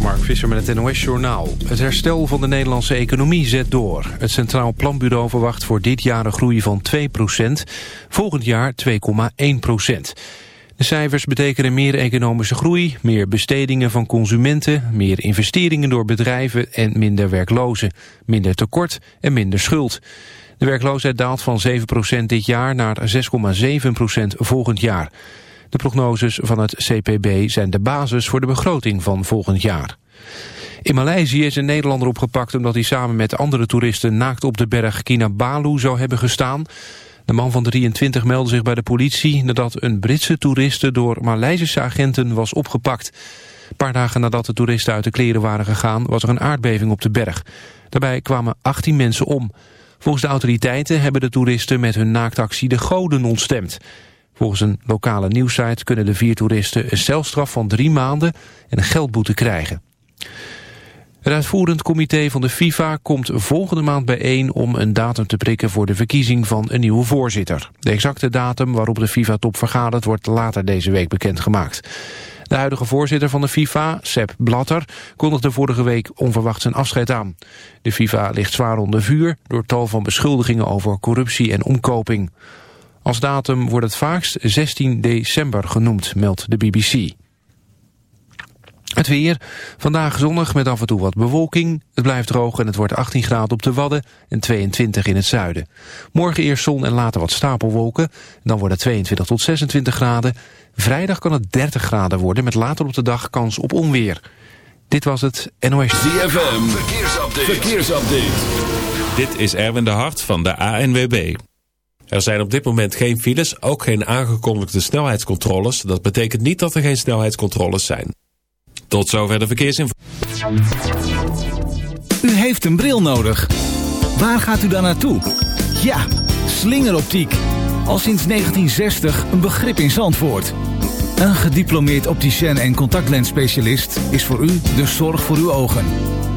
Mark Visser met het NOS Journaal. Het herstel van de Nederlandse economie zet door. Het Centraal Planbureau verwacht voor dit jaar een groei van 2% Volgend jaar 2,1% De cijfers betekenen meer economische groei, meer bestedingen van consumenten, meer investeringen door bedrijven en minder werklozen, minder tekort en minder schuld. De werkloosheid daalt van 7% dit jaar naar 6,7% volgend jaar. De prognoses van het CPB zijn de basis voor de begroting van volgend jaar. In Maleisië is een Nederlander opgepakt omdat hij samen met andere toeristen naakt op de berg Kinabalu zou hebben gestaan. De man van 23 meldde zich bij de politie nadat een Britse toeriste door Maleisische agenten was opgepakt. Een paar dagen nadat de toeristen uit de kleren waren gegaan was er een aardbeving op de berg. Daarbij kwamen 18 mensen om. Volgens de autoriteiten hebben de toeristen met hun naaktactie de goden ontstemd. Volgens een lokale nieuwsite kunnen de vier toeristen een celstraf van drie maanden en een geldboete krijgen. Het uitvoerend comité van de FIFA komt volgende maand bijeen om een datum te prikken voor de verkiezing van een nieuwe voorzitter. De exacte datum waarop de FIFA-top vergadert wordt later deze week bekendgemaakt. De huidige voorzitter van de FIFA, Sepp Blatter, kondigde vorige week onverwacht zijn afscheid aan. De FIFA ligt zwaar onder vuur door tal van beschuldigingen over corruptie en omkoping. Als datum wordt het vaakst 16 december genoemd, meldt de BBC. Het weer. Vandaag zonnig met af en toe wat bewolking. Het blijft droog en het wordt 18 graden op de Wadden en 22 in het zuiden. Morgen eerst zon en later wat stapelwolken. Dan wordt het 22 tot 26 graden. Vrijdag kan het 30 graden worden met later op de dag kans op onweer. Dit was het NOS. ZFM. Verkeersupdate. Verkeersupdate. Dit is Erwin de Hart van de ANWB. Er zijn op dit moment geen files, ook geen aangekondigde snelheidscontroles. Dat betekent niet dat er geen snelheidscontroles zijn. Tot zover de verkeersinformatie. U heeft een bril nodig. Waar gaat u dan naartoe? Ja, slingeroptiek. Al sinds 1960 een begrip in Zandvoort. Een gediplomeerd opticien en contactlensspecialist is voor u de zorg voor uw ogen.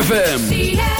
ZFM.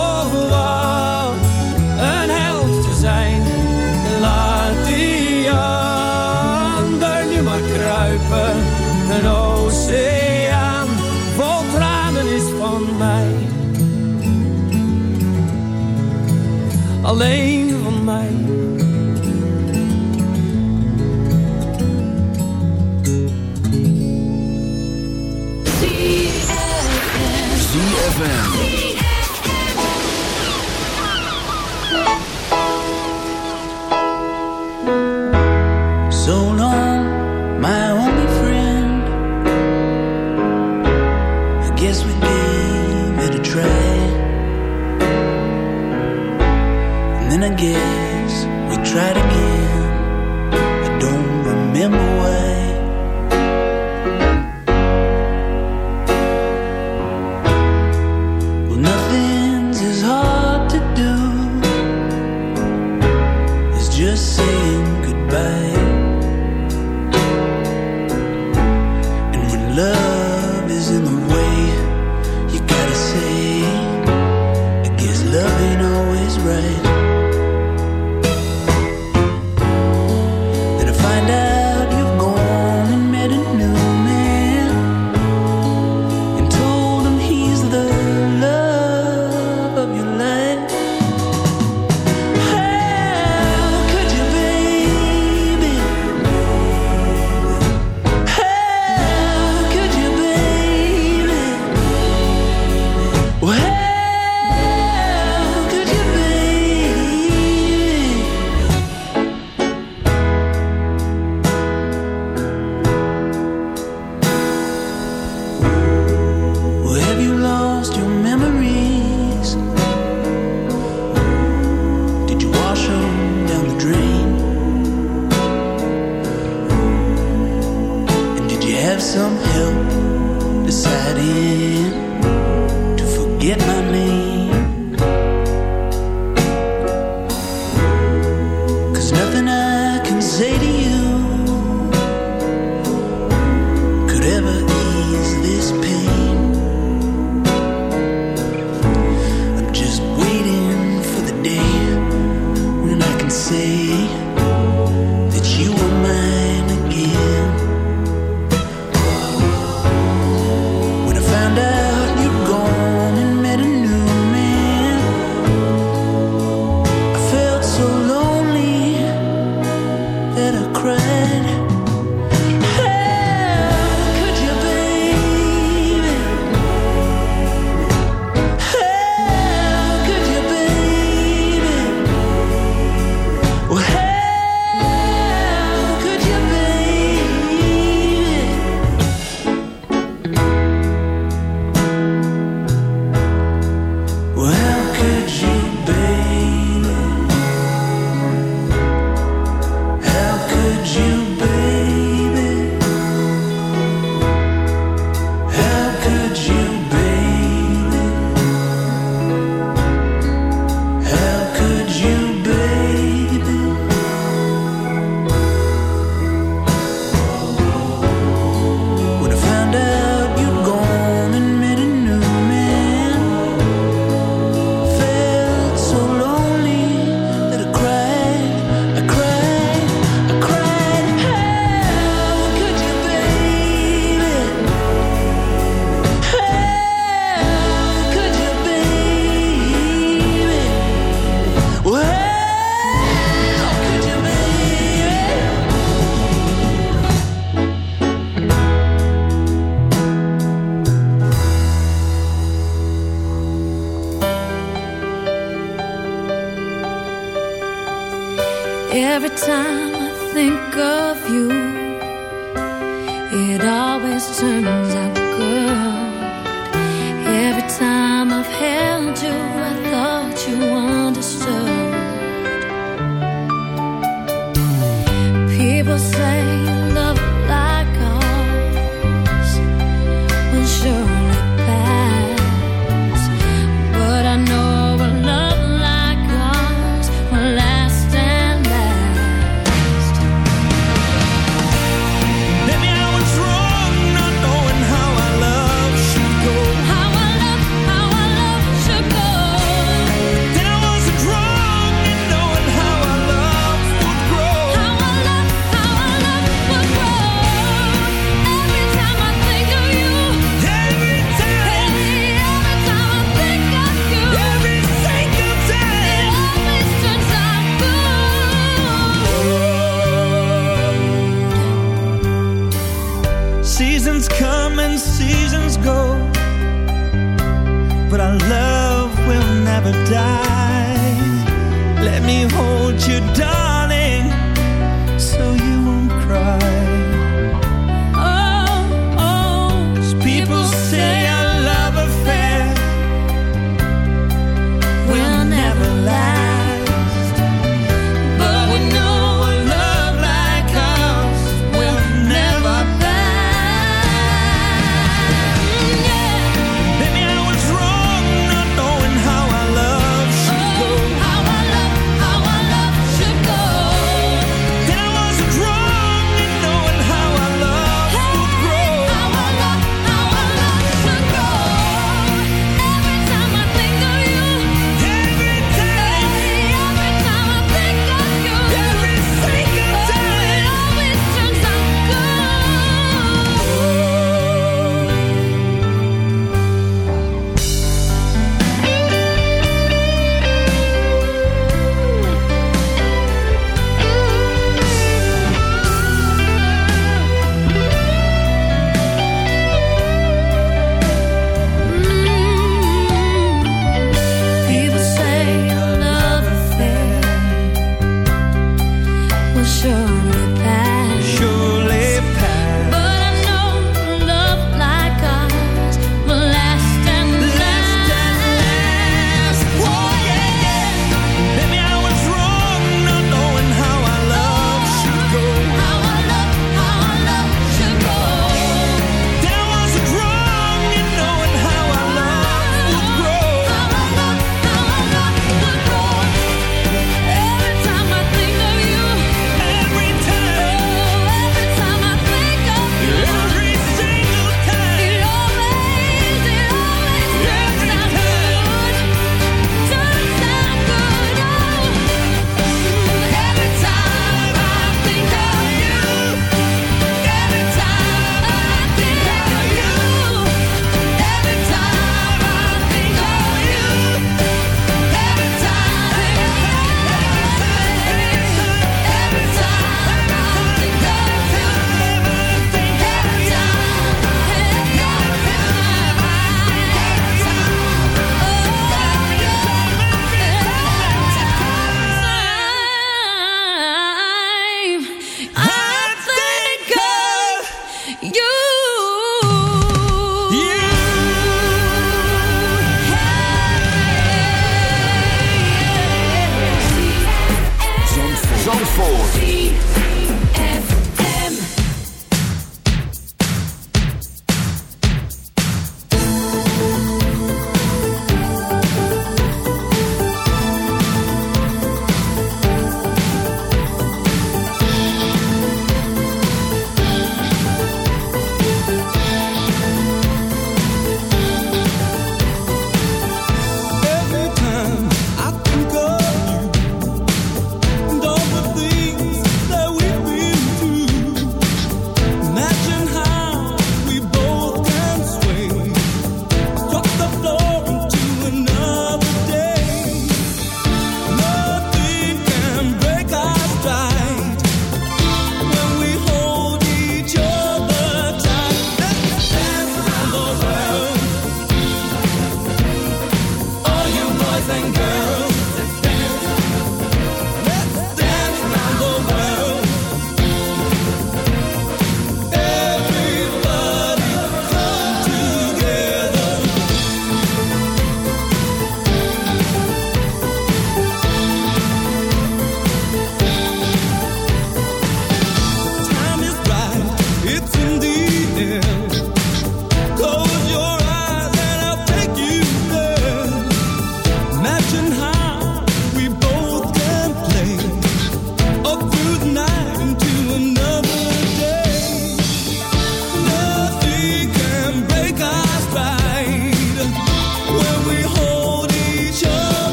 Alleen van mij. ZFM.